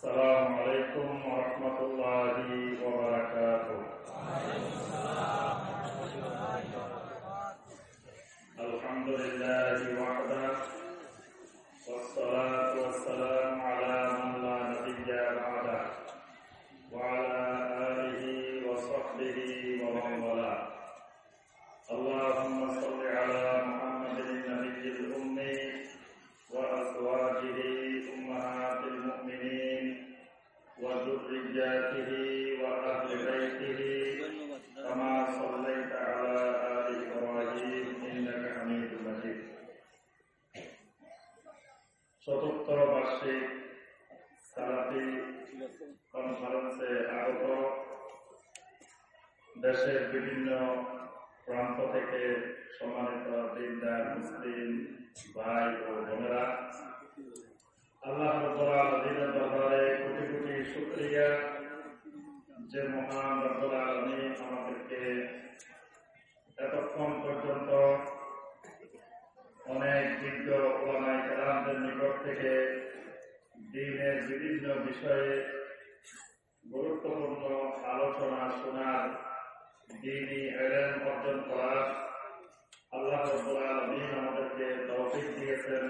السلام عليكم বিভিন্ন বিষয়ে গুরুত্বপূর্ণ আলোচনা শোনার দিনই এলেন অর্জন করার। আল্লাহ রব্বুল আমাদেরকে তৌফিক দিয়েছেন।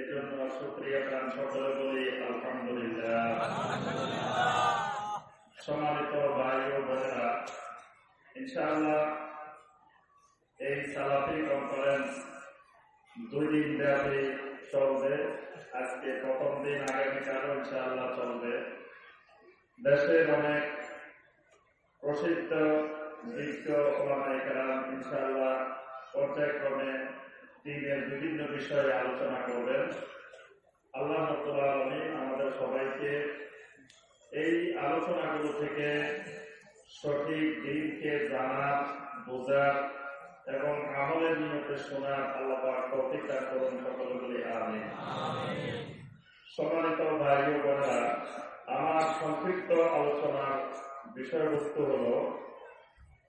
এজন্য শুকরিয়া গান সকলে বলি আলহামদুলিল্লাহ। সম্মানিত ভাই ও ইনশাআল্লাহ এই সালাফি কনফারেন্স দুই দিন ব্যাপী চলবে। আজকে প্রথম দিন আগামীকালও ইনশাআল্লাহ চলবে। দেশের অনেক প্রসিদ্ধ ইনশাআল্লাহ পর্যায়ক্রমে দিনের বিভিন্ন বিষয়ে আলোচনা করবেন। আল্লাহ আমাদের সবাইকে এই আলোচনাগুলো থেকে সঠিক দিনকে জানার, বোঝার এবং আমলের নিয়তে শোনার আল্লাহ তৌফিক করুন সকলে বলি আমিন। সম্মানিত ভাই বোনেরা, আমার সংক্ষিপ্ত আলোচনার বিষয়বস্তু হল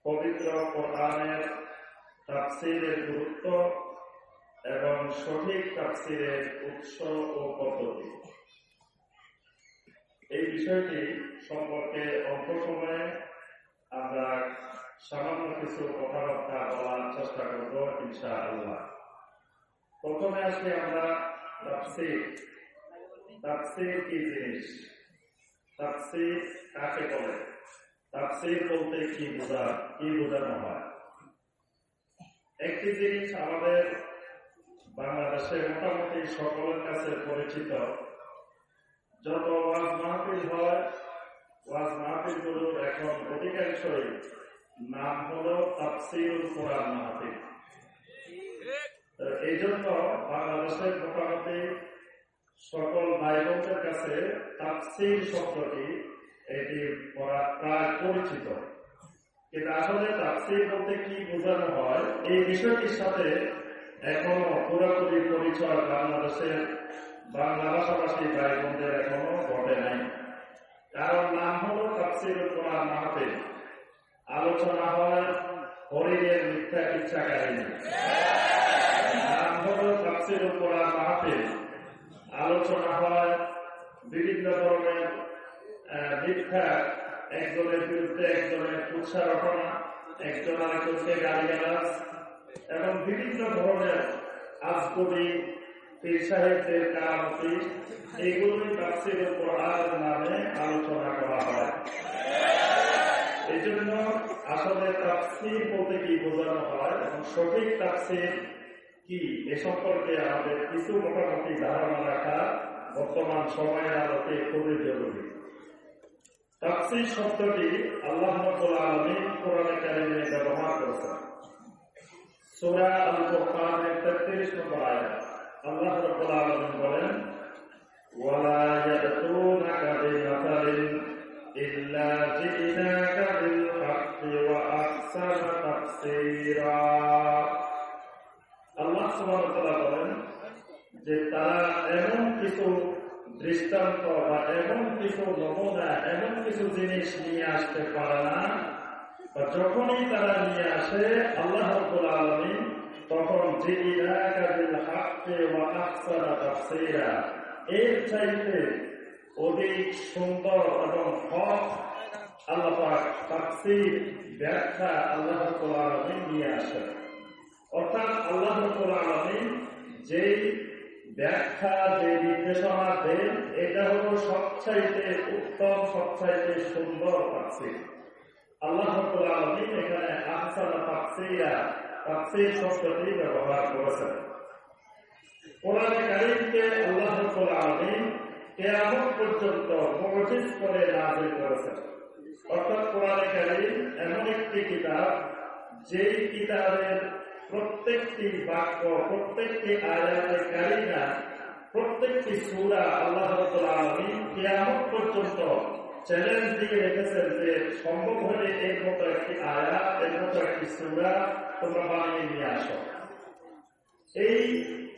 পবিত্র কোরআনের তাফসিরের গুরুত্ব এবং সঠিক তাফসিরের উৎস ও পদ্ধতি। এই বিষয়টি সম্পর্কে অল্প সময়ে আমরা সামান্য কিছু কথাবার্তা বলার চেষ্টা করব ইনশা আল্লাহ প্রথমে আসলে আমরা তাফসির তাফসির কি জিনিস তাফসির কাকে বলে তাফসির বলতে কি বোঝা কি বোঝানো হয় একটি জিনিস আমাদের বাংলাদেশে মোটামুটি সকলের কাছে পরিচিত যত ওয়াজ মাহফিল হয় ওয়াজ মাহফিলগুলোর এখন অধিকাংশই নাম হলো তাফসিরুল কোরআন মাহফিল এই জন্য বাংলাদেশের মোটামুটি সকল ভাই বোনদের কাছে তাফসির শব্দটি এটি প্রায় পরিচিত। কিন্তু আসলে তাফসির বলতে কি বোঝানো হয় এই বিষয়টির সাথে এখনও পুরোপুরি পরিচয় বাংলাদেশের বাংলা ভাষাভাষী ভাই বোনদের এখনও ঘটে নাই। কারণ নাম হলো তাফসির কোরআন মাহফিল আলোচনা হয় হরিণের মিথ্যা ইচ্ছা কাহিনী নাম আলোচনা হয় বিভিন্ন ধরনের মিথ্যা, একজনের বিরুদ্ধে একজনের উৎসারণা একজন আরেকজনকে গাড়ি গালাজ এবং বিভিন্ন ধরনের আজগবি, পীর সাহেবদের কারামতি নামে আলোচনা করা হয়। এই জন্য আসলে তাফসির বলতে কি বোঝানো হয় সঠিক তাফসির কি এ সম্পর্কে আমাদের কিছু মোটামুটি ধারণা রাখা বর্তমান সময়ের আলোকে খুবই জরুরি। তাফসির শব্দটি আল্লাহ আলামিন কোরআনে কারিমে ব্যবহার করেছেন। সূরা আল 33 নম্বর আয়াত। আল্লাহ রব্বুল আলামিন বলেন, ওয়ালা ইয়াতুনাকা বিমাসালিন ইল্লা জিনাকা আল্লাহ বলেন যে তারা এমন কিছু দৃষ্টান্ত বা এমন কিছু নমুনা, এমন কিছু জিনিস নিয়ে আসতে পারে না। বা যখনই তারা নিয়ে আসে, আল্লাহ রব্বুল আলামিন তখন এর চাইতে অধিক সুন্দর এবং হক আল্লাহ পাক ব্যাখ্যা আল্লাহ আলামিন নিয়ে আসেন। অর্থাৎ আল্লাহ আলামিন যেই ব্যাখ্যা যে নির্দেশনা দেন, এটা হলো সবচাইতে উত্তম, সবচাইতে সুন্দর তাফসীর। আল্লাহ আলামিন এখানে আহসানা তাফসীরা, তাফসীর শব্দটি ব্যবহার করেছেন। কোরআনে কারীমকে আল্লাহ আলামিন কিয়ামত পর্যন্ত মুজিজ করে নাযিল করেছেন। অর্থাৎ কোরআনে কারীম এমন একটি কিতাব, যেই কিতাবের প্রত্যেকটি বাক্য, প্রত্যেকটি আয়াতে কারিনা প্রত্যেকটি সুরা আল্লাহ আলামিন পর্যন্ত চ্যালেঞ্জ দিয়ে রেখেছেন যে সম্ভব হলে এর মতো একটি আয়াত, এর মতো একটি সুরা তোমরা বানিয়ে নিয়ে আসো। এই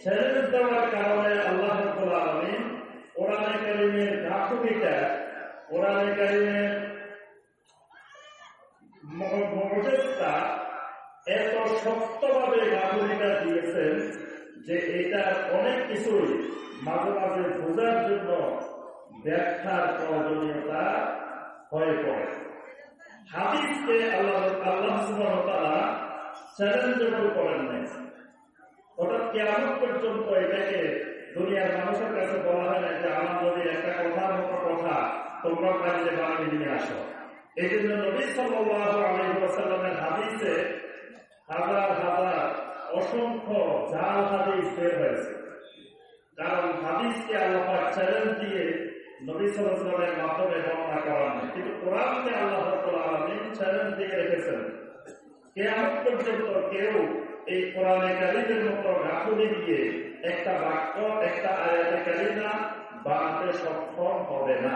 চ্যালেঞ্জ দেওয়ার কারণে আল্লাহ আলামিন কোরআনে কারিমের গাফুকিটা কোরআনে কারিমের মজেস্তা এত শক্তভাবে গাফুকিটা দিয়েছেন যে এটা অনেক কিছুই মাঝে মাঝে বোঝার জন্য ব্যাখ্যার প্রয়োজনীয়তা হয়ে পড়ে। হাদিসকে আল্লাহ আল্লাহ ওয়া তাআলা চ্যালেঞ্জেবল করেন নাই। অর্থাৎ কেমন পর্যন্ত এটাকে দুনিয়ার মানুষের কাছে বলা হয় না যে, আমার যদি একটা কথার মতো কথা তোমরা পারলে বানিয়ে নিয়ে আসো। এই জন্য নবী আলাইহি হাদিসে হাজার হাজার অসংখ্য জাল হাদিস বের হয়েছে। কারণ হাদিসকে আল্লাহ চ্যালেঞ্জ দিয়ে নবী সাল্লাল্লাহু মাধ্যমে বর্ণনা করান কিন্তু কোরআনকে আল্লাহ আলামিন চ্যালেঞ্জ দিয়ে রেখেছেন। কেয়ামত পর্যন্ত কেউ এই কোরআনে কারিমের মতো গাফুলি দিয়ে একটা বাক্য, একটা আয়াতে কারিমা বানাতে সক্ষম হবে না।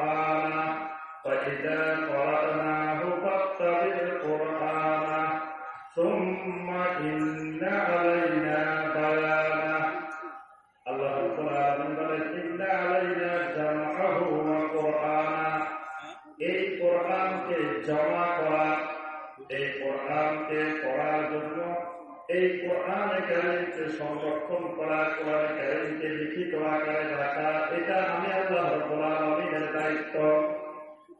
فإذا قرأناه فاتبع قرآنه ثم إن علينا بيانه الله تعالى বলেন ইন্না আলাইনা জামআহু ওয়া কুরআনা এই কোরআনকে জমা করা এই কোরআনকে পড়ার জন্য এই কোরআনে কারিমকে সংরক্ষণ করা কোরআনে কারিমকে লিখিত আকারে রাখা এটা আমি আল্লাহ রাব্বুল আলামিনের দায়িত্ব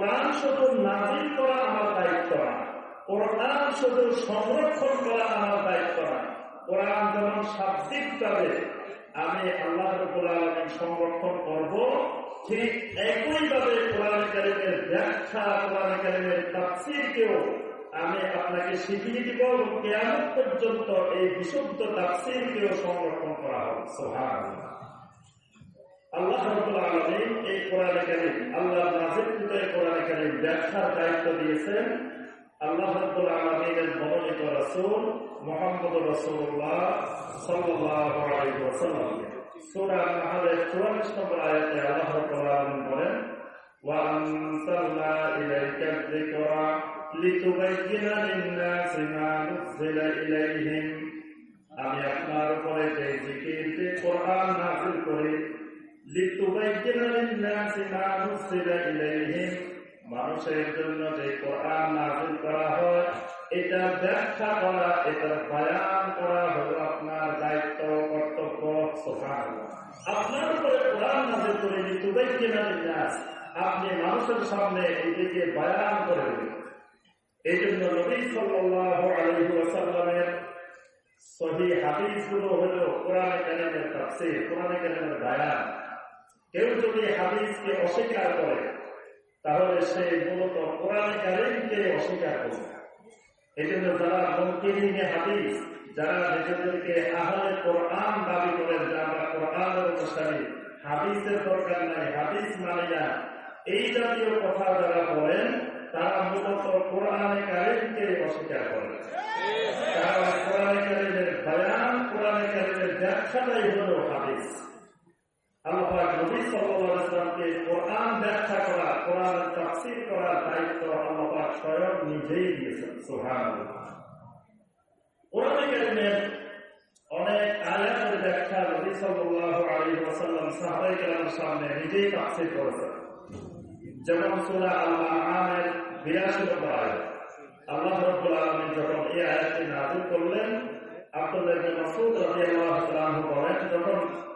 কোরআন শুধু নাজিল করা আমার দায়িত্ব না। কোরআন শুধু সংরক্ষণ করা আমার দায়িত্ব না। কোরআন যেমন শাব্দিকভাবে আমি আল্লাহ আলমী সংরক্ষণ করব, ঠিক একইভাবে কোরআন কারিমের ব্যাখ্যা, কোরআন কারিমের তাফসিরকেও আমি আপনাকে শিখিয়ে দিব এবং কেয়ামত পর্যন্ত এই বিশুদ্ধ তাফসিরকেও সংরক্ষণ করা হবে সোহান আল্লাহ আলমিন এই কোরআন কারিম, আল্লাহ নাজিরকৃত এই কোরআন কারিম ব্যাখ্যার দায়িত্ব দিয়েছেন। আল্লাহ রব্বুল আলমিনের মনোনীত রসুল মোহাম্মদ রসুল্লাহ আলাইহি ওয়াসাল্লাম। নাহলের 44 নম্বর আয়াতে আল্লাহ রাব্বুল আলামিন বলেন লিন-নাসি মা আমি আপনার উপরে যে করি মানুষের জন্য যে কোরআন নাযিল করা হয়, এটা ব্যাখ্যা করা, এটা বায়ান করা হলো আপনার দায়িত্ব কর্তব্য আপনার উপরে কোরআন নাজিল করে কেনা নাস আপনি মানুষের সামনে এটিকে বায়ান করে এই জন্য নবী সাল্লাল্লাহু আলাইহি ওয়াসাল্লামের সহি হাদিসগুলো হলো কোরআনে কারিমের তাফসীর, কোরআনে কারিমের বায়ান। কেউ হাদিসকে অস্বীকার করে, তাহলে সে মূলত কোরআন কারিমকে অস্বীকার করবে এই জন্য যারা মন্ত্রী হাদিস, যারা নিজেদেরকে আহলে কোরআন দাবি করেন যে আমরা কোরআনের হাদিসের দরকার নাই, হাদিস মানে না, এই জাতীয় কথা যারা বলেন, তারা মূলত কোরআনে কারিমকে অস্বীকার করেন কারণ কোরআনে কারিমের বয়ান কোরআনে কারিমের ব্যাখ্যাটাই হল হাদিস। আল্লাহ নবী ওয়াসাল্লামকে কোরআন ব্যাখ্যা করা, কোরআন তাফসীর করার দায়িত্ব আল্লাহ স্বয়ং নিজেই দিয়েছেন, সুবহানাল্লাহ। কোরআনে অনেক আয়াতের ব্যাখ্যা নবী সাল্লাল্লাহু আলাইহি ওয়াসাল্লাম সাহাবায়ে কেরামের সামনে নিজেই তাফসীর করেছেন। যেমন সূরা আল-আনআমের 82 নম্বর আয়াত। আল্লাহ রাব্বুল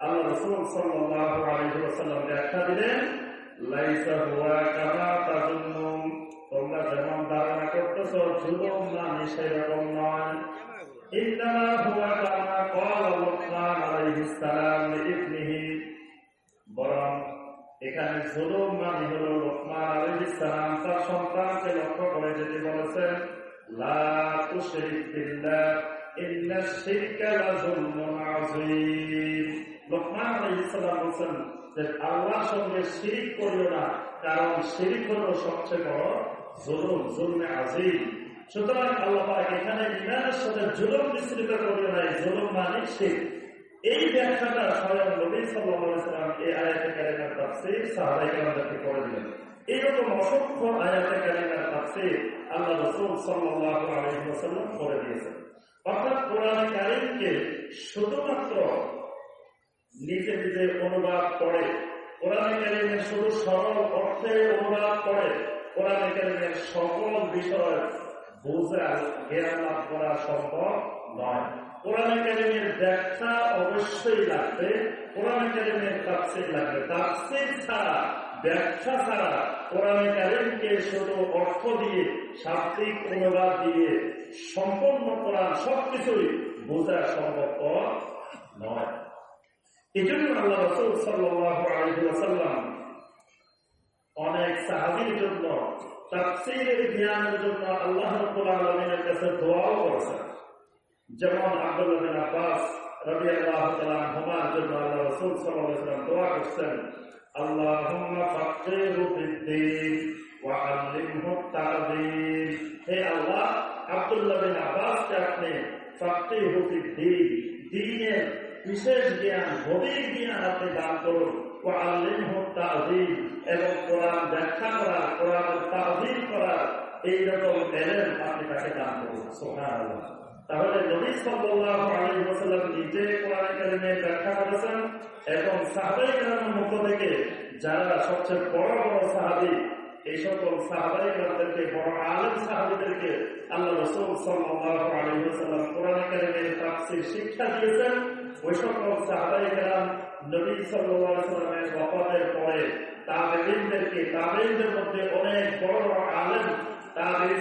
আল্লাহ রসুল ওয়াসাল্লাম ব্যাখ্যা দিলেন তোমরা যেমন ধারণা করতেছ জুলুম না সেরকম নয়। ইন্নামা কামা ক্বালা লুকমান আলাইহিস বরং এখানে জুলুম মানে হলো লোকমান আলাইহিস সালাম তার সন্তানকে লক্ষ্য করে যেটি বলেছেন লা সালাম যে আল্লাহর সঙ্গে শিরিক করিও না, কারণ শিরিক হলো সবচেয়ে বড় জুলুম, জুলমে আযীম সুতরাং আল্লাহ এখানে ইমানের সাথে জুলুম মিশ্রিত করিও না জুলুম মানে শিরক। এই ব্যাখ্যাটা অসংখ্য করে অর্থাৎ শুধুমাত্র নিজে নিজে অনুবাদ করে। কোরআন কারিমের শুধু সরল অর্থে অনুবাদ করে, কোরআন কারিমের সকল বিষয় বোঝা জ্ঞান লাভ করা সম্ভব নয়। কোরআন একাডেমির ব্যাখ্যা অবশ্যই লাগবে, কোরআন একাডেমির তাফসির লাগবে। তাফসির ছাড়া, ব্যাখ্যা ছাড়া কোরআন একাডেমিকে শুধু অর্থ দিয়ে, শাব্দিক অনুবাদ দিয়ে সম্পূর্ণ কোরআন সবকিছুই বোঝা সম্ভবপর নয়। এই জন্য আল্লাহ রসুল ওয়াসাল্লাম অনেক সাহাবির জন্য, তাফসিরের জ্ঞানের জন্য আল্লাহ কাছে দোয়াও যেমন আব্দুল্লাহ বিন আব্বাস হুমার জন্য আল্লাহ ওয়াসাল্লাম দোয়া হে আল্লাহ, আব্দুল্লাহ বিন আব্বাসকে আপনি দ্বীনের বিশেষ জ্ঞান, গভীর জ্ঞান আপনি দান করুন। ওয়া আল্লিমহু তা'যীম এবং কোরআন ব্যাখ্যা করা কোরআনের তা'যীম করা এইরকম এলেম আপনি তাকে দান করুন। তাহলে নবী ওয়াসাল্লাম নিজে কোরআন ব্যাখ্যা করেছেন এবং সাহাবায়ে কেরামের থেকে যারা সবচেয়ে বড় বড় সাহাবী এই সকল সাহাবায়ে কেরামদেরকে, বড় আলেম সাহাবীদেরকে আল্লাহ রাসূল তাফসীর শিক্ষা দিয়েছেন। ওই সকল কেরাম নবী আলাইহি পরে তাবেঈনদেরকে, তাবেঈনদের মধ্যে অনেক বড় বড় আলেম এই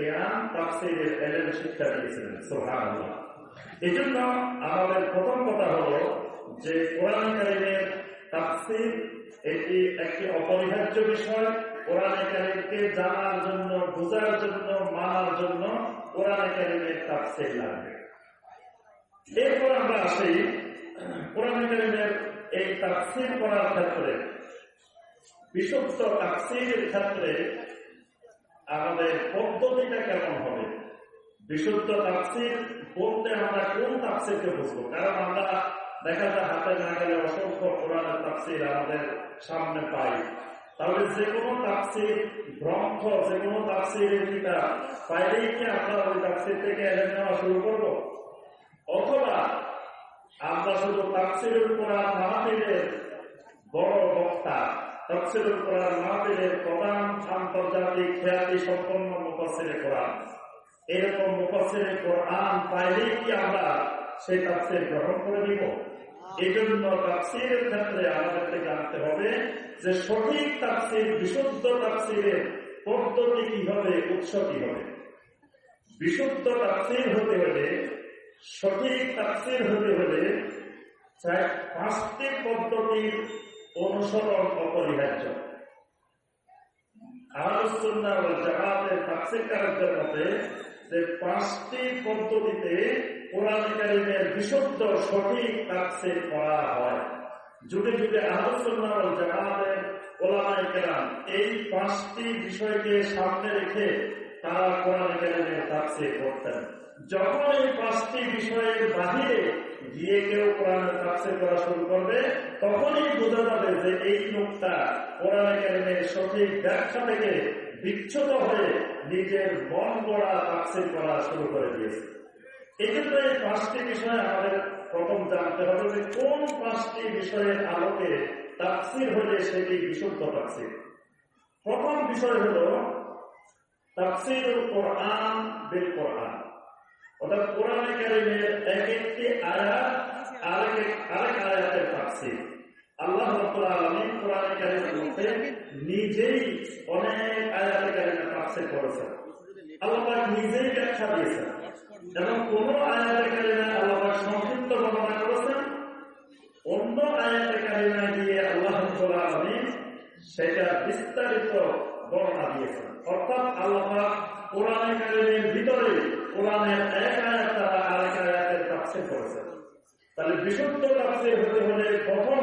জ্ঞান শিক্ষা দিয়েছিলেন। সুবহানাল্লাহ। এজন্য আমাদের প্রথম কথা হলো যে কোরআন কারীমের তাফসীর এটি একটি অপরিহার্য বিষয়। কোরআন কারীমকে জানার জন্য, বোঝার জন্য, মানার জন্য কোরআন কারীমের তাফসীর লাগবে। এরপর আমরা আসি কোরআন এই তাফসির করার ক্ষেত্রে। বিশুদ্ধ তাফসিরের ক্ষেত্রে আমাদের পদ্ধতিটা কেমন হবে? বিশুদ্ধ তাফসির বলতে আমরা কোন তাফসিরকে বুঝব? কারণ আমরা দেখা যায় হাতে না গেলে অসংখ্য কোরআনের তাফসির আমাদের সামনে পাই। তাহলে যে কোনো তাফসির, গ্রন্থ যে কোনো তাফসিরের কিতাব পাইলেই কি আমরা ওই তাফসির থেকে এলেন নেওয়া শুরু করব? অথবা আমরা শুধু তাফসিরুল কোরআন মাহফিলের বড় বক্তা তাফসিরুল কোরআন মাহফিলের প্রধান আন্তর্জাতিক খ্যাতি সম্পন্ন মুফাসসিরে কোরআন। এরকম মুফাসসিরে কোরআন পাইলেই কি আমরা সেই তাফসির গ্রহণ করে দিব এই জন্য তাফসিরের ক্ষেত্রে আমাদেরকে জানতে হবে যে সঠিক তাফসির, বিশুদ্ধ তাফসিরের পদ্ধতি কি হবে উৎস কি হবে বিশুদ্ধ তাফসির হতে হলে, সঠিক তাফসির হতে হলে পাঁচটি পদ্ধতির অনুসরণ অপরিহার্য। আলোচনা ও জামাতের তাফসিরকারকদের মতে যে পাঁচটি পদ্ধতিতে কোরআনকারীদের বিশুদ্ধ, সঠিক তাফসির করা হয়। যুগে যুগে ও জামাতের ওলামাই কেরাম এই পাঁচটি বিষয়কে সামনে রেখে তারা কোরআন কারিমের তাফসির করতেন যখন এই পাঁচটি বিষয়ের বাহিরে গিয়ে কেউ কোরআনের তাফসির করা শুরু করবে, তখনই বোঝা যাবে যে এই লোকটা কোরআন কারিমের সঠিক ব্যাখ্যা থেকে বিচ্ছুত হয়ে নিজের মন গড়া তাফসির করা শুরু করে দিয়েছে। এই পাঁচটি বিষয় আমাদের প্রথম জানতে হবে যে কোন পাঁচটি বিষয়ের আলোকে তাফসির হলে সেটি বিশুদ্ধ তাফসির। প্রথম বিষয় হল তাফসির কোরআন বিল কোরআন। অর্থাৎ কোরআন কারিমের এক একটি আয়াত, আরেক আরেক আয়াতের তাফসির। আল্লাহ আলামিন কোরআন কারিমের মধ্যে নিজেই অনেক আয়াতে কারিমের তাফসির করেছেন। আল্লাহ নিজেই ব্যাখ্যা দিয়েছেন। এবং কোন আয়াতে কারিমে আল্লাহ সংক্ষিপ্ত বর্ণনা করেছেন, অন্য আয়াতে কারিমা দিয়ে আল্লাহ আলামিন সেটা বিস্তারিত বর্ণনা দিয়েছেন। অর্থাৎ আল্লাহ কোরআন কারিমের ভিতরে কোরআনের এক আয়াত তারা আরেক আয়াতের তাফসির করেছেন। তাহলে বিশুদ্ধ তাফসির হতে হলে প্রথম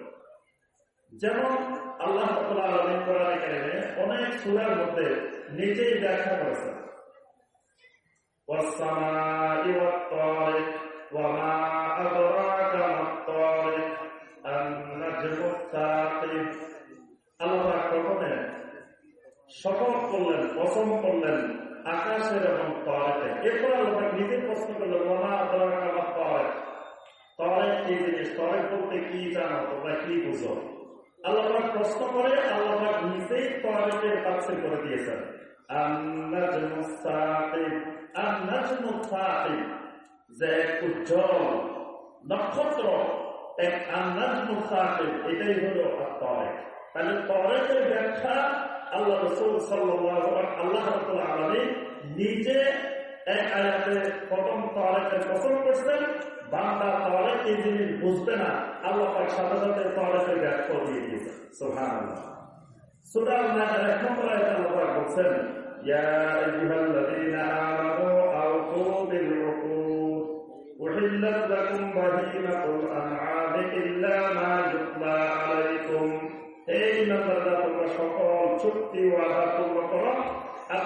যেমন আল্লাহ অনেক সুরার মধ্যে নিজেই ব্যাখ্যা করেছেন। আল্লাহ করলেন করলেন আকাশের এবং তরেতে এরপর নিজে প্রশ্ন করলেন তরে তরে কি জিনিস? তরে বলতে কি জানো? তোমরা কি বুঝো? আল্লাহ প্রশ্ন করে, আল্লাহ নিজেই তরেকের তাফসির করে দিয়েছেন। যে উজ্জ্বল নক্ষত্র, এক আন্নাজ মুসাফির এটাই হলো তরেক তাহলে তরেকের ব্যাখ্যা আল্লাহ রসুল সাল্লাহ আল্লাহ আলমী নিজে এক আয়াতে প্রথম তরেকের পছন্দ করছেন বান্দা তরেক এই জিনিস বুঝবে না আল্লাহ সাথে সাথে তরেকের ব্যাখ্যা দিয়ে দিয়েছেন সোহান সুতরাং এক নম্বর আয়াতে আল্লাহ বলছেন يا أيها الذين آمنوا أوفوا بالعقود أحلت لكم بهيمة الأنعام إلا ما يتلى عليكم এই নম্বরটা তোমরা সকল চুক্তি ওয়াদা পূর্ণ করো আর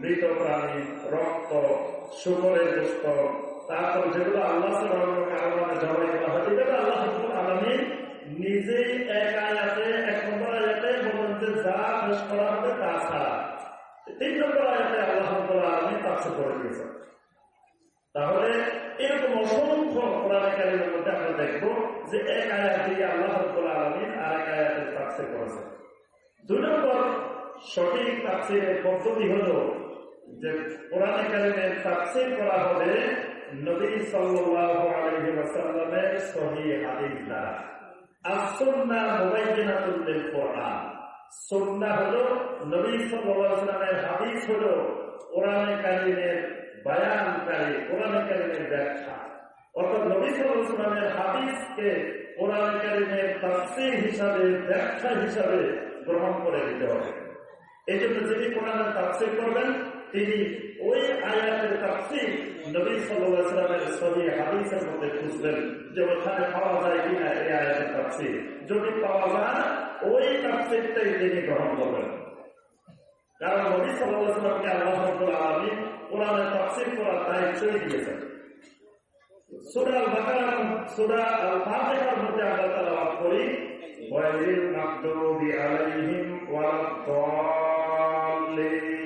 মৃত প্রাণী রক্ত শুকরের দুষ্ট তারপর যেগুলো আল্লাহ জবাই করা হয় এটা আল্লাহ আলমী নিজেই এক আয়াতে, এক নম্বর আয়াতে বলেন যে পেশ করা হবে তা ছাড়া। তিন নম্বর আয়াতে আল্লাহ আলমী তাফসির করে দিয়েছেন। তাহলে এরকম অসংখ্য কোরআনের মধ্যে আমরা দেখব যে এক আয়াত দিয়ে আল্লাহ আলমিন আর এক আয়াতের তাফসির করেছেন। দুই নম্বর সঠিক তাফসিরের পদ্ধতি হল যে কোরআনে কারিমের তাফসির করা হবে নবী সাল্লাল্লাহু আলাইহি ওয়াসাল্লামের হাদিস দ্বারা। আর-সুন্নাহ মুবাইয়িনাতুল লিল কোরআন। সুন্নাহ হলো নবী সাল্লাল্লাহু হাদিস হলো কোরআনে কারিমের বায়ানকারী, কোরআনে কারিমের ব্যাখ্যা। অর্থাৎ নবী সাল্লাল্লাহু আলাইহি হিসাবে, ব্যাখ্যা হিসাবে গ্রহণ করে দিতে হবে। এই জন্য যিনি কোরআনের তাফসীর করবেন তিনি ওই আয়াতের তাফসীর নবী আলাইহি ওয়াসাল্লামের হাদিসের মধ্যে খুঁজবেন যে ওখানে পাওয়া যায় কিনা এই আয়াতের তাফসীর। যদি পাওয়া যায়, ওই তাফসীরটাই তিনি গ্রহণ করবেন। কারণ নবী ওয়াসাল্লামকে আল্লাহ রাব্বুল আলামিন কোরআনের তাফসীর করার দায়িত্বই দিয়েছেন। মধ্যে আমরা করি মাকদুবি আলাইহিম ওয়ালাদ-দাল্লিন।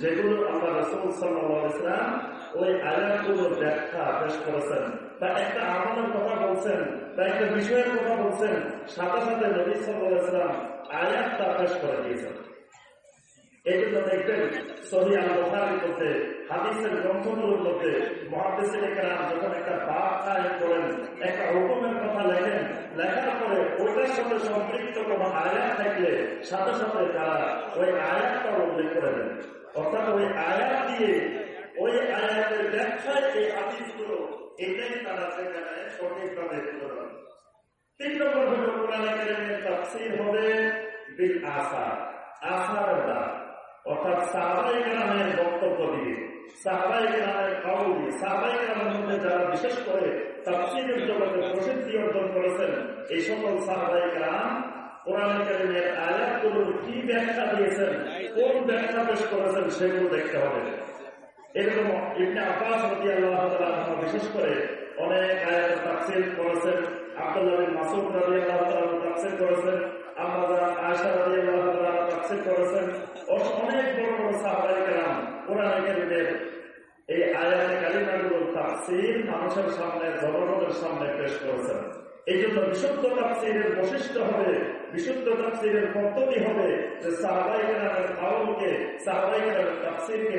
যেগুলো আল্লাহ রসুল সাল্লাম ওই আয়াতগুলোর ব্যাখ্যা পেশ করেছেন। বা একটা আমলের কথা বলছেন বা একটা বিষয়ের কথা বলছেন, সাথে সাথে নবী সাল্লাম আয়াতটা পেশ করে দিয়েছেন। মহাদেশের যখন একটা বাপ করেন, একটা কথা লেখেন সম্পৃক্ত আয়াত থাকলে সাথে সাথে তারা ওই আয়াতটা উল্লেখ করে দেন। অর্থাৎ ওই আয়াত দিয়ে, ওই আয়াতের ব্যাখ্যায় এই হাদিসগুলো এটাই তারা সেখানে সঠিকভাবে তিন নম্বর হল কোরআন তাফসির হবে বিল আসার। আসার দ্বারা অর্থাৎ সাহাবাই গ্রামের বক্তব্য দিয়ে সাহাবাই গ্রামের কাউ সাহাবাই গ্রামের মধ্যে যারা বিশেষ করে তাফসিরের জগতে প্রসিদ্ধি অর্জন করেছেন, এই সকল সাহাবাই গ্রাম কোরআন কারিমের কি ব্যাখ্যা দিয়েছেন, কোন ব্যাখ্যা পেশ করেছেন সেগুলো দেখতে হবে। এরকম ইবনে আব্বাস বিশেষ করে অনেক আয়াতের করেছেন, আব্দুল্লাহ বিন করেছেন আমরা আয়সা রাজি আল্লাহ তাফসির করেছেন অনেক বড় বড় সাহাবাই এই আয়াতে কালিমাগুলোর তাফসির মানুষের সামনে, জনগণের সামনে পেশ করেছেন। এই জন্য বিশুদ্ধ তাফসিরের বৈশিষ্ট্য হবে হবে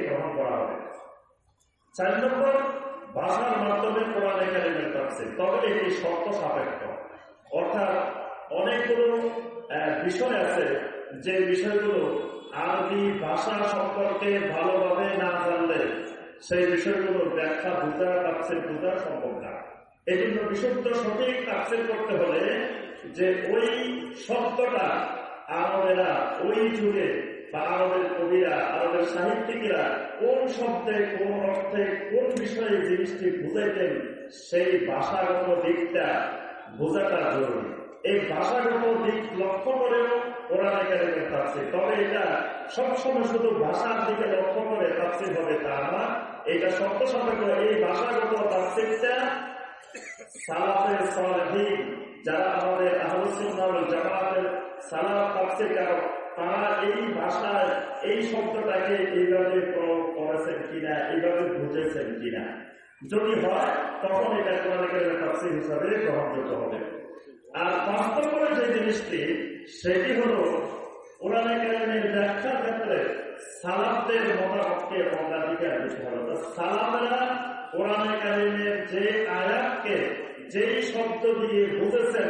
গ্রহণ করা হবে। চার নম্বর, ভাষার মাধ্যমে তাফসির। তবে সাপেক্ষ। অর্থাৎ অনেকগুলো বিষয় আছে যে বিষয়গুলো আরবি ভাষা সম্পর্কে ভালোভাবে না জানলে সেই বিষয়গুলোর ব্যাখ্যা বুঝা তাপসের বুঝা সম্ভব না এই জন্য বিশুদ্ধ সঠিক করতে হলে যে ওই শব্দটা আরবেরা ওই যুগে বা আরবের কবিরা আরবের সাহিত্যিকরা কোন শব্দে, কোন অর্থে, কোন বিষয়ে জিনিসটি বুঝাইতেন, সেই ভাষাগত দিকটা বোঝাটা জরুরি। এই ভাষাগত দিক লক্ষ্য করেও ওরা তাফসির তবে এটা সবসময় শুধু ভাষার দিকে লক্ষ্য করে তাফসির হবে তা না। এটা শব্দ সাপেক্ষ এই ভাষাগত তাফসিরটা সালাফের সালেহীন যারা আমাদের সালাফ তাফসির কারক তারা এই ভাষায় এই শব্দটাকে এইভাবে প্রয়োগ করেছেন কিনা, এইভাবে বুঝেছেন কিনা। যদি হয়, তখন এটা কোরআন একাডেমির তাফসির হিসাবে গ্রহণযোগ্য হবে। আর পাঁচ যে জিনিসটি, সেটি হল কোরআনে ব্যাখ্যার ক্ষেত্রে সালামদের মতামতকে অগ্রাধিকার দিতে সালামেরা কোরআনে যে আয়াতকে যেই শব্দ দিয়ে বুঝেছেন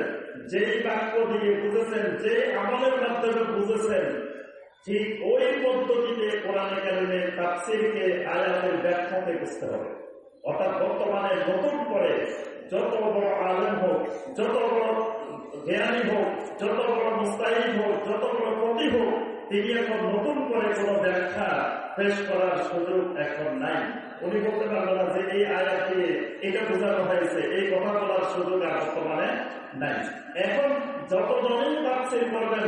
যেই বাক্য দিয়ে বুঝেছেন, যে আমলের মাধ্যমে বুঝেছেন, ঠিক ওই পদ্ধতিতে কোরআনে কারিমের তাফসিরকে আয়াতের ব্যাখ্যাতে বুঝতে অর্থাৎ বর্তমানে নতুন করে যত বড় আলেম হোক, যত বড় জ্ঞানী হোক, যত বড় মুস্তাহিদ হোক, যত বড় প্রতি হোক, তিনি এখন নতুন করে কোন ব্যাখ্যা পেশ করার সুযোগ এখন নাই। উনি বলতে পারবেন না যে এই আয়াত দিয়ে এটা বোঝানো হয়েছে এই কথা বলার সুযোগ বর্তমানে নাই। এখন যতজনই তাফসির করবেন,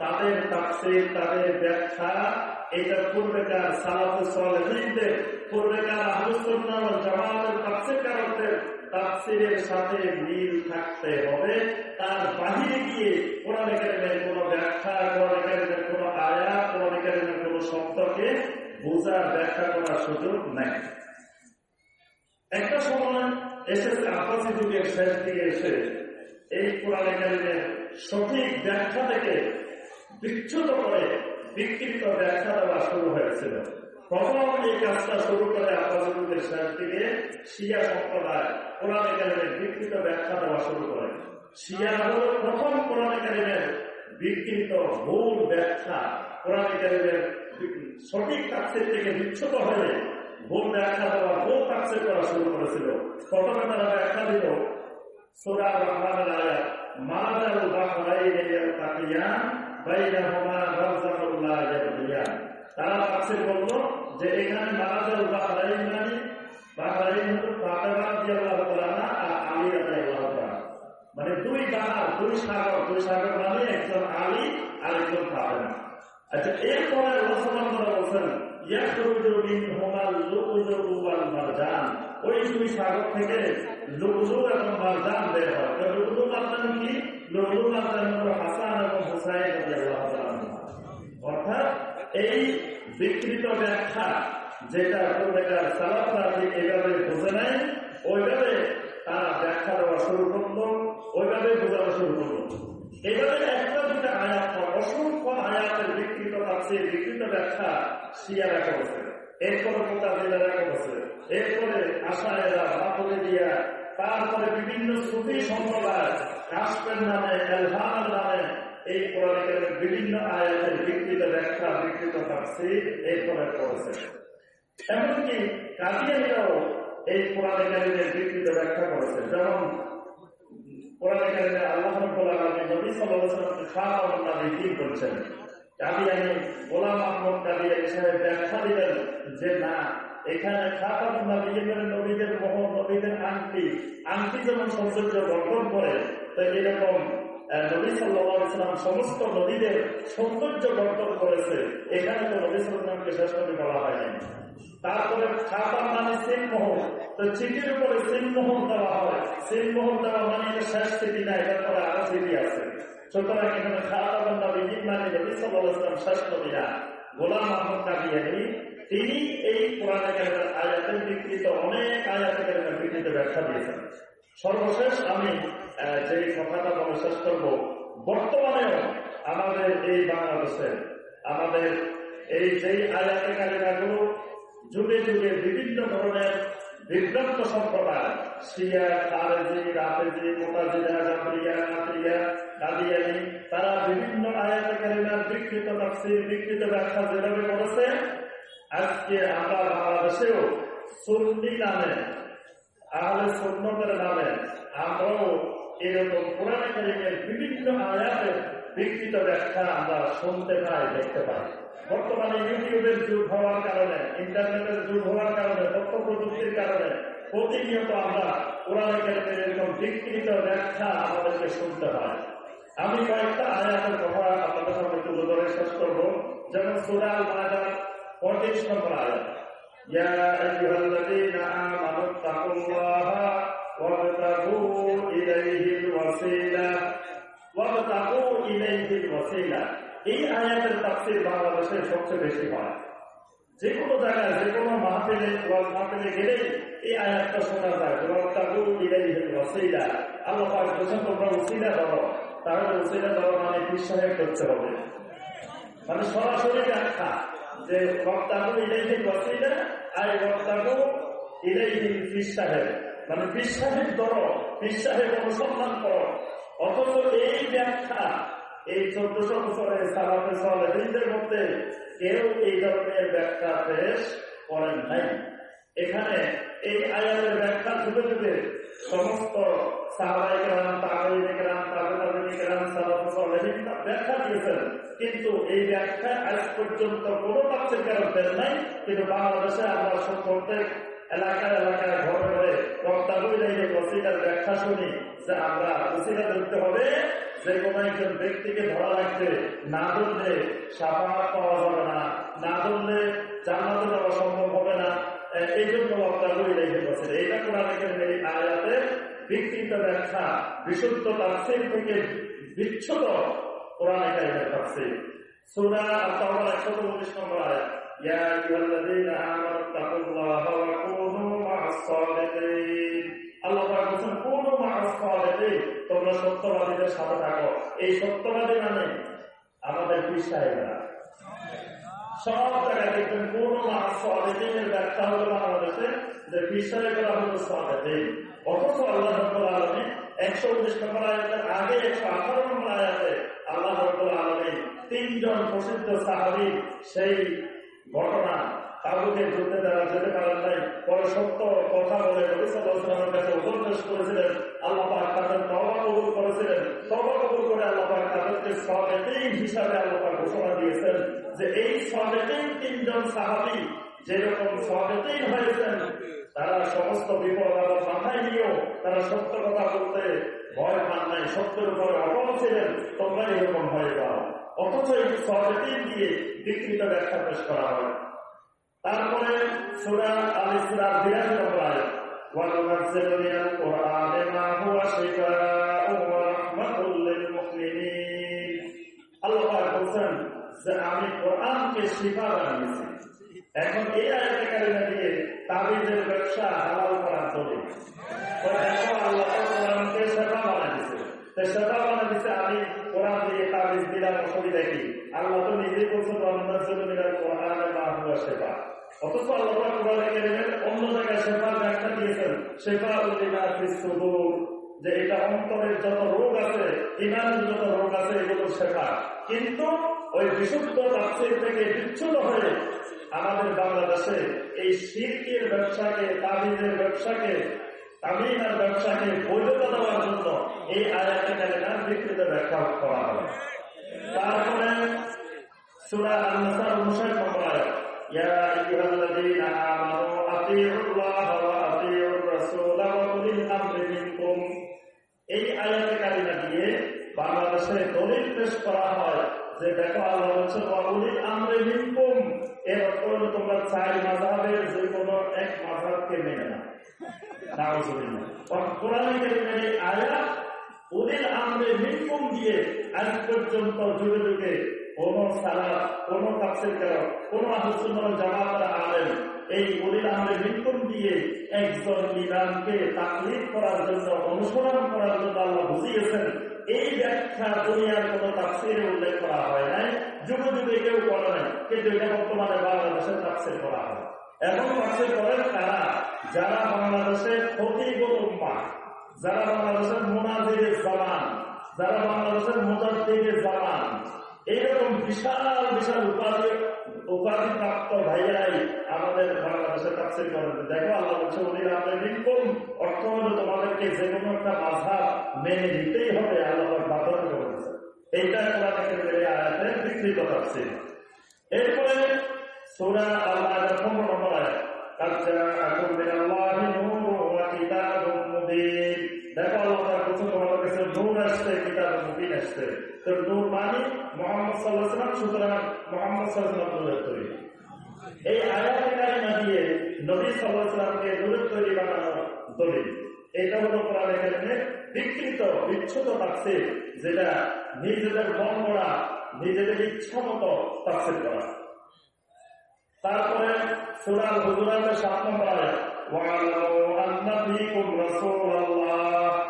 তাদের তাফসির, তাদের ব্যাখ্যা, এটা পূর্বেকার সালাফু সালেহিনদের, পূর্বেকার ওয়াল জামাতের তাফসীরকারকদের তাফসীরের সাথে মিল থাকতে হবে। তার বাহিরে গিয়ে কোরআন কারিমের কোন ব্যাখ্যা, কোরআন কারিমের কোন আয়া কোরআন কারিমের কোন শব্দকে বোঝার ব্যাখ্যা করার সুযোগ নাই। একটা সময় এসেছে আব্বাসী যুগের শেষ দিকে এসে এই কোরআন কারিমের সঠিক ব্যাখ্যা থেকে বিচ্ছুত করে বিকৃত ব্যাখ্যা দেওয়া শুরু হয়েছিল। প্রথম এই কাজটা শুরু করে আব্বাসী যুগের শেষ দিকে শিয়া সম্প্রদায় কোরআন কারিমের বিকৃত ব্যাখ্যা দেওয়া শুরু করে। শিয়া হল প্রথম কোরআন কারিমের বিকৃত ভুল ব্যাখ্যা। কোরআন কারিমের সঠিক কাছের থেকে বিচ্ছুত হয়ে ভুল ব্যাখ্যা দেওয়া ভুল তাকসির করা শুরু করেছিল। প্রথমে তারা ব্যাখ্যা দিল, সোরা রহমানের আয়াত তাকসির মানে মানে দুই বাহার দুই সাগর দুই সাগর মানে একজন আলী আর একজন আচ্ছা এরপরে বলছেন ওই দুই সাগর থেকে লুকলু এবং মারজান বিকৃত ব্যাখ্যা শিয়ারা করেছে। এরপরে করেছে। এরপরে বাপরে দিয়া, তারপরে বিভিন্ন সুফি সম্প্রদায় নামে, এলহামের নামে, এই কোরআনের বিভিন্ন আয়াতের বিকৃত ব্যাখ্যা, বিকৃত তাফসির এরপরে করেছে। এমনকি কাদিয়ানিরাও এই কোরআনের বিকৃত ব্যাখ্যা করেছে। যেমন কোরআন আল্লাহ নবী আলাইহি ওয়াসাল্লামকে খাতামুন নাবিয়্যিন বলছেন যে, না, এখানে আংটি আংটি যেমন সৌন্দর্য করে এরকম সমস্ত নদীদের সৌন্দর্য বর্ধন করেছে। এখানে তো নবী সাল্লামকে শেষ করে বলা হয়নি। তারপরে খাতাম মানে সিনমোহন তো চিঠির উপরে সিনমোহন দেওয়া হয়। সিনমোহন দেওয়া মানে শেষ চিঠি না আছে সুতরাং এখানে খাতাম নবী মানে নবী শেষ নবী না গোলাম আহমদ কাদিয়ানি তিনি এই কোরআনের আয়াতের বিকৃত অনেক আয়াতের বিকৃত ব্যাখ্যা দিয়েছেন। সর্বশেষ আমি যে কথাটা বলে শেষ করব, বর্তমানেও আমাদের এই বাংলাদেশে, আমাদের এই যেই আয়াতে কালিমাগুলো যুগে যুগে বিভিন্ন ধরনের বিভ্রান্ত সম্প্রদায়। শিয়া তারা বিভিন্ন আয়াতে কালিমার বিকৃত বিকৃত ব্যাখ্যা যেভাবে করেছে, আজকে আমরা বাংলাদেশেও সুন্নি নামে, আহলে সুন্নতের নামে আমরাও এরকম কারিমের বিভিন্ন আয়াতের বিকৃত ব্যাখ্যা আমরা শুনতে পাই, দেখতে পাই। বর্তমানে ইউটিউবের যুগ হওয়ার কারণে ইন্টারনেটের যুগ হওয়ার কারণে তথ্য প্রযুক্তির কারণে প্রতিনিয়ত আমরা কোরআন কারিমের এরকম বিকৃত ব্যাখ্যা আমাদেরকে শুনতে হয় আমি কয়েকটা আয়াতের কথা আপনাদের সামনে তুলে ধরে শেষ করবো যেমন সুরাল মাদার পঁয়ত্রিশ নম্বর আয়াত يا أيها الذين آمنوا اتقوا الله وابتغوا إليه الوسيلة وابتغوا إليه الوسيلة এই আয়াতের তাফসির বাংলাদেশে সবচেয়ে বেশি হয়। যে কোনো জায়গায় যে কোনো মাহফিলে মাহফিলে গেলেই এই আয়াতটা শোনা যায়। ওয়াসিলা। আল্লাহ পাক বলেন তোমরা ওসিলা ধরো। তাহলে ওসিলা ধরো মানে বিশ্বাস করতে হবে। মানে সরাসরি ব্যাখ্যা যে বক্তাগু ইলাইহি ওয়াসিলা আর বক্তাগু ইলাইহি বিশ্বাসের। মানে বিশ্বাসের ধরো বিশ্বাসের অনুসন্ধান করো। অথচ এই ব্যাখ্যা এই চোদ্দশো বছরের সালাফে সালেহিনদের মধ্যে কেউ এই ধরনের ব্যাখ্যা পেশ করেন নাই। এখানে এই আয়াতের ব্যাখ্যা যুগে যুগে সমস্ত ব্যাখ্যা দিয়েছেন। কিন্তু এই ব্যাখ্যা আজ পর্যন্ত কোন দেন নাই। কিন্তু বাংলাদেশে আমরা প্রত্যেক এলাকায় এলাকায় ঘরে ঘরে বক্তাবই বসিটার ব্যাখ্যা শুনি যে আমরা উচিরা ধরতে হবে, যে কোনো একজন ব্যক্তিকে ধরা লাগবে, না ধরলে সাফা পাওয়া যাবে না না ধরলে জানাতে যাওয়া সম্ভব হবে না। এই জন্য আপনার বই রেখে বসে এটা কোরআন আয়াতে বিকৃত ব্যাখ্যা, বিশুদ্ধ তাফসির থেকে বিচ্ছুত কোরআন কারিমের তাফসির সূরা আত-তাওবা 119 নম্বর আয়াত। ইয়া আইয়ুহাল্লাযীনা আমানু তাকুল্লাহা ওয়া কুনু মা'আস সাদিকিন আল্লাহ পাক বলেন কুনু মা'আস সাদিকিন তোমরা সত্যবাদীদের সাথে থাকো। এই সত্যবাদী মানে আমাদের পিসাইরা সব জায়গায় দেখবেন কোন ব্যাখ্যা হলো বাংলাদেশে যে করা হলো সাদেদিন অথচ আল্লাহ রব্বুল একশো উনিশ নম্বর আয়াতের আগে একশো আঠারো নম্বর আল্লাহ রব্বুল তিনজন প্রসিদ্ধ সাহাবি সেই ঘটনা কাউকে যুদ্ধে দেওয়া যেতে পারেন নাই, পরে সত্য কথা বলে রবিসামের কাছে উপদেশ করেছিলেন, আল্লাহ তাদের তবা কবুল করেছিলেন। তবা কবুল করে আল্লাহ তাদেরকে সবেতেই হিসাবে আল্লাহ ঘোষণা দিয়েছেন যে এই সবেতেই তিনজন সাহাবি যেরকম সবেতেই হয়েছেন, তারা সমস্ত বিপদ আবার মাথায় নিয়েও তারা সত্য কথা বলতে ভয় পান নাই, সত্যের উপরে অটল ছিলেন তোমরা এরকম হয়ে যাও। অথচ এই সবেতেই দিয়ে বিকৃত ব্যাখ্যা পেশ করা হয় তারপরে সুরা আল ইসরার বিরাশি নম্বর আয়াত وننزل من القرآن ما هو شفاء ورحمة للمؤمنين আল্লাহ বলছেন যে আমি কোরআনকে শিফা বানিয়েছি সেবা যে এটা অন্তরের যত রোগ আছে, ইমানের যত রোগ আছে, এগুলো শেখা। কিন্তু ওই বিশুদ্ধ থেকে বিচ্ছুত হয়ে আমাদের বাংলাদেশে এই শিল্পের ব্যবসাকে তাবিজের ব্যবসাকে তামিনার ব্যবসাকে বৈধতা দেওয়ার জন্য এই আয়াতে কালিনার ভিত্তিতে ব্যাখ্যা করা হবে। তারপরে সুরা আনসার আমানু আতিউল্লাহ ওয়া বাংলাদেশে দলিল পেশ করা হয় যে দেখো আল্লাহ বলছে ওয়াউলিল আমরি মিনকুম। তোমরা চার মাযহাবের যে কোনো এক মাযহাবকে মেনে না দিয়ে আজ পর্যন্ত যুগে যুগে কোন সালাদ কোন কাপসের কারণ এই উলিল আমরে হিমকুম দিয়ে একজন ইমামকে তাকলিফ করার জন্য, অনুসরণ করার জন্য আল্লাহ বুঝিয়েছেন। এই ব্যাখ্যা দুনিয়ার কোন তাফসিরে উল্লেখ করা হয় নাই। যুগে যুগে কেউ করে নাই, কিন্তু এটা বর্তমানে বাংলাদেশের তাফসির করা হয়। এখন তাফসির করেন তারা যারা বাংলাদেশের ক্ষতিগুলো উম্মা যারা বাংলাদেশের মোনাজির জামান, যারা বাংলাদেশের মোজাদ্দিদের জামান। এইরকম বিশাল বিশাল উপাধি উপাধি প্রাপ্ত ভাইয়াই আমাদের বাংলাদেশের কাছে করেন দেখো আল্লাহ বলছে উনি আমাদের ইনকম অর্থ হলো তোমাদেরকে যে কোনো একটা মাঝা মেনে নিতেই হবে আল্লাহ বাধ্যতা করেছে এইটা কোরআন আয়াতে বিকৃত থাকছে এরপরে সোনা আল্লাহ পনেরো নম্বর আয়াত قد جاءكم من الله نور وكتاب مبين দেখো আল্লাহ তার আসছে কিতাব মুবিন আসছে তো নূর মানে মোহাম্মদ সাল্লাহ সাল্লাম সুতরাং মোহাম্মদ সাল্লাহ নূরের তৈরি। এই আয়াতের কারিমা দিয়ে নবী সাল্লাহ সাল্লামকে নূরের তৈরি বানানো দলিল। এটা হলো কোরআন এখানে বিকৃত, বিচ্ছুত থাকছে যেটা নিজেদের মন করা নিজেদের ইচ্ছা মতো তাফসির করা। তারপরে সুরাল হুজুরাতের সাত নম্বর আয়াত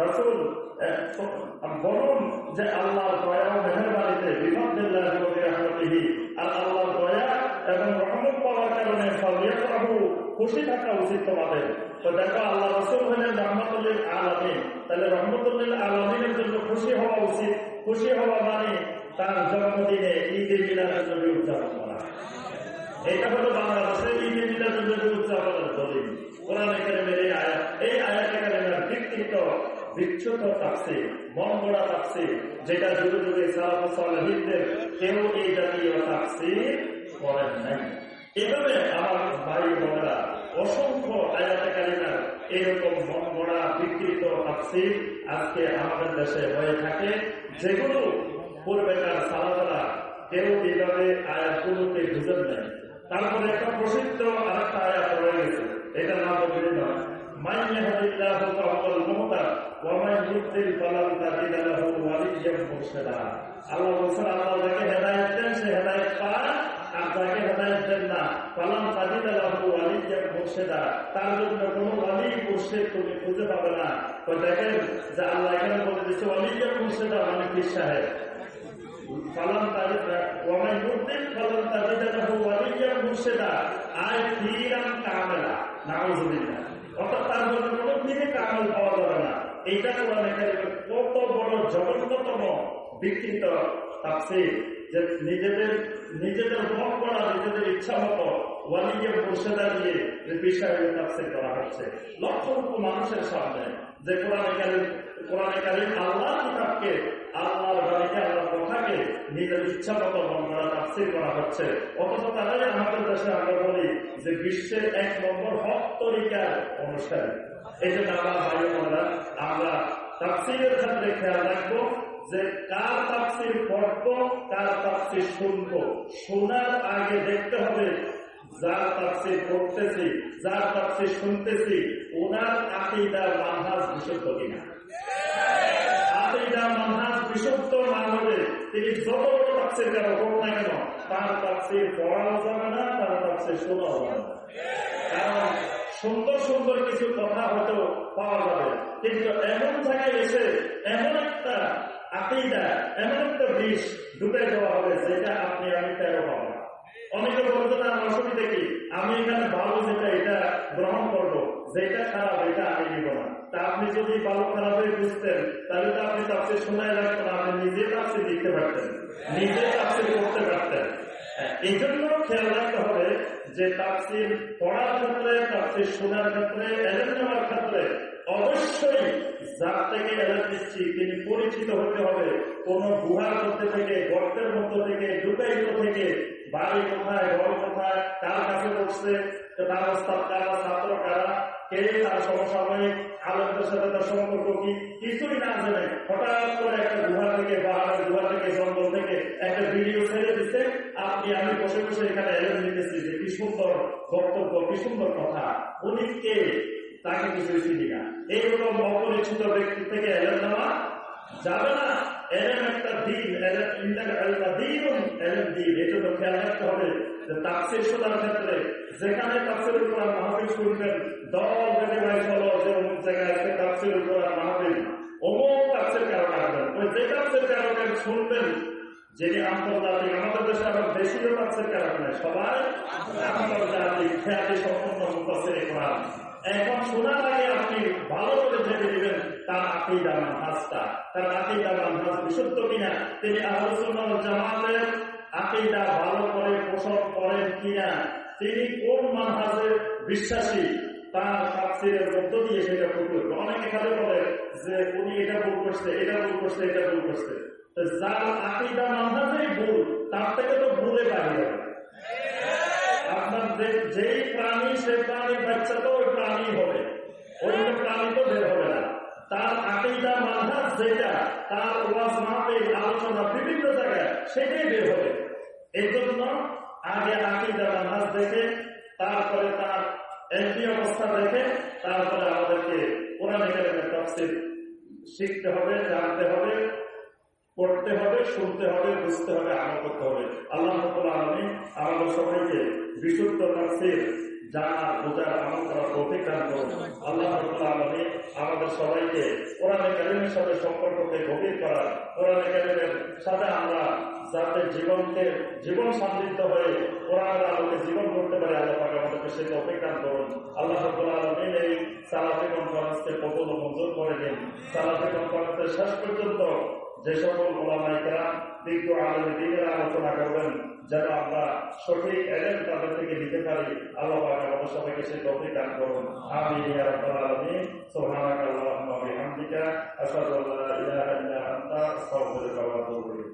রাসূল বলুন যে আল্লাহর দয়া ও মেহেরবানিতে বিরহমাতিহি আর আল্লাহর দয়া এবং রহমত পাওয়ার কারণে ফালিয়াফরাহু খুশি থাকা উচিত তোমাদের। তো দেখো, আল্লাহ রসুল হলেন রহমতুল্লিল আলমিন। তাহলে রহমতুল্লিল আলমিনের জন্য খুশি হওয়া উচিত। খুশি হওয়া মানে তার জন্মদিনে ঈদে মিলাদের জন্য উদযাপন করা। এটা হলো বাংলাদেশের ঈদে মিলাদের জন্য উদযাপনের দলিল। কোরআন একাডেমির এই আয়াত এই আয়াত একাডেমির বিকৃত বিচ্ছুত তাপসি মন গড়া এরকম আজকে আমাদের দেশে হয়ে থাকে। যেগুলো পূর্বেকার সালাদারা কেউ এইভাবে আয়াতগুলোকে বুঝেন নাই। তারপরে একটা প্রসিদ্ধ আর আয়াত রয়ে গেছে এটা না বলি নয় من يهد الله فهو المهتد ومن يضلل فلن تجد له وليا مرشدا আল্লাহ বলছেন আল্লাহ যাকে হেদায়ত দেন সে হেদায়ত পায় আর যাকে হেদায়ত দেন না ফালাম তাজিদ আল্লাহু ওয়ালিয়া মুর্শিদা তার জন্য কোনো ওয়ালি মুর্শিদ তুমি খুঁজে পাবে না তো দেখেন যে আল্লাহ এখানে বলে দিচ্ছে ওয়ালিয়া মুর্শিদা মানে পীর সাহেব ফালাম তাজিদ ওয়ামাই মুদ্দিন ফালাম তাজিদ আল্লাহু ওয়ালিয়া মুর্শিদা আয় ফিরাম কামেলা নাউজুবিল্লাহ অর্থাৎ তার জন্য কোনো দিনে কামাল পাওয়া যাবে না। এইটা কোরআন কত বড় জঘন্যতম বিকৃত তাপসির যে নিজেদের নিজেদের মত করা, নিজেদের ইচ্ছা মতো দিয়ে যে করা হচ্ছে। লক্ষ লক্ষ মানুষের সামনে যে আল্লাহ কিতাবকে, আল্লাহর বাড়িকে কথাকে নিজের ইচ্ছা মতো করা, তাফসির করা হচ্ছে। অথচ তারাই আমাদের দেশে আমরা বলি যে বিশ্বের এক নম্বর হক তরিকার অনুষ্ঠান। এই জন্য আমার ভাই বোনরা, আমরা তাফসিরের ক্ষেত্রে খেয়াল রাখব যে কার তাফসির পড়ব, কার তাফসির শুনব। শোনার আগে দেখতে হবে যার তাফসির পড়তেছি, যার তাফসির শুনতেছি, ওনার আকিদার মানহাজ বিশুদ্ধ কিনা? আকিদা মানহাজ বিশুদ্ধ না হলে তিনি যত বড় তাফসির কেন হোক না কেন? তার তাফসির পড়াও যাবে না, তার তাফসির শোনাও যাবে না। কারণ সুন্দর সুন্দর কিছু কথা হয়তো পাওয়া যাবে, কিন্তু এমন জায়গায় এসে এমন একটা আকিদা, এমন একটা বিষ ঢুকে দেওয়া হবে, যেটা আপনি আমি তেরো পাবো। না অনেকে বলতে, না অসুবিধা কি? আমি এখানে ভালো যেটা, এটা গ্রহণ করব। যেটা খারাপ, এটা আমি নিব না। তা আপনি যদি ভালো খারাপের বুঝতেন, তাহলে তো আপনি তাপসে শোনায় রাখতেন, আপনি নিজে তাপসে লিখতে পারতেন নিজে তাপসে করতে পারতেন। এই জন্য খেয়াল রাখতে হবে যে তাপসির পড়ার ক্ষেত্রে তাপসির শোনার ক্ষেত্রে এলেন নেওয়ার ক্ষেত্রে অবশ্যই যার থেকে এলেন নিচ্ছি তিনি পরিচিত হতে হবে, কোন গুহার মধ্যে থেকে গর্তের মধ্য থেকে ডুবাইত থেকে বাড়ি কোথায় ঘর কোথায় কার কাছে বসছে তার ছাত্র কে সমসাময়িক সাথে তার সম্পর্ক কি? কিছুই না জানে। হঠাৎ করে একটা গুহা থেকে, পাহাড়ের গুহা থেকে, জঙ্গল থেকে একটা ভিডিও ছেড়ে দিচ্ছে। আপনি, আমি বসে বসে এখানে এলেন নিতেছি যে কি সুন্দর বক্তব্য, কি সুন্দর কথা। উনি কে? তাকে কিছু চিনি না এইরকম অপরিচিত ব্যক্তি থেকে এলেন নেওয়া যাবে না। এলেন একটা দিন এলেন দিন এলেন দিন জন্য খেয়াল হবে যে ক্ষেত্রে যেখানে তাপসির উপর মাহফিল শুনবেন, দল বেঁধে ভাই জায়গায় তাপসির উপর মাহফিল। অমুক তাপসির কারণ আসবেন ওই যে শুনবেন, যিনি আন্তর্জাতিক, আমাদের দেশে আবার দেশীয় তাপসির কারণ সবাই আন্তর্জাতিক খ্যাতি সম্পন্ন কোরআন। এখন আগে আপনি ভালো করে জেনে নেবেন, তার আকিদা মানহাজটা তার আকিদা মানহাজ বিশুদ্ধ কিনা? তিনি আলোচনা জামাতের আকিদা ভালো করে পোষণ করেন কিনা? তিনি কোন মানহাজের বিশ্বাসী? তার মধ্য দিয়ে সেটা ভুল করবে অনেকে বলে যে উনি এটা ভুল করছে, এটা ভুল করছে, এটা ভুল করছে। যার আকিদা মানহাজেই ভুল, তার থেকে তো ভুলে বাইরে আপনার যেই প্রাণী, সেই প্রাণীর বাচ্চা তো যেটা তার ওয়াজ মাহফিল আলোচনা বিভিন্ন জায়গায়, সেটাই বের হবে। এই জন্য আগে আগে আকিদা মানহাজ দেখে, তারপরে তার একই অবস্থা দেখে, তারপরে আমাদেরকে কোরআন একাডেমির তফসিল শিখতে হবে, জানতে হবে। পড়তে হবে, শুনতে হবে, বুঝতে হবে আমল করতে হবে আল্লাহ আলমী আমাদের সবাইকে বিশুদ্ধ তাফসির জানা বোঝার, আমল করার দান করুন। আল্লাহ আলমী আমাদের সবাইকে কোরআন একাডেমির সাথে সম্পর্ককে গভীর করা কোরআন একাডেমির সাথে আমরা যাতে জীবনকে, জীবন সমৃদ্ধ হয়ে কোরআনের আলোকে জীবন করতে পারে, আল্লাহ পাকে আমাদেরকে সেই তৌফিক করুন। আল্লাহ আলমী এই সালাফি কনফারেন্সকে ও মঞ্জুর করে দিন। সালাফি কনফারেন্সের শেষ পর্যন্ত যে সকল আলমী আলোচনা করবেন, যেন আমরা সঠিক এলেন তাদের থেকে নিতে পারি, আল্লাহ আমাদের সবাইকে সে গতি দান করুন। আমি ইয়া সোহানা আতুবু ইলাইক।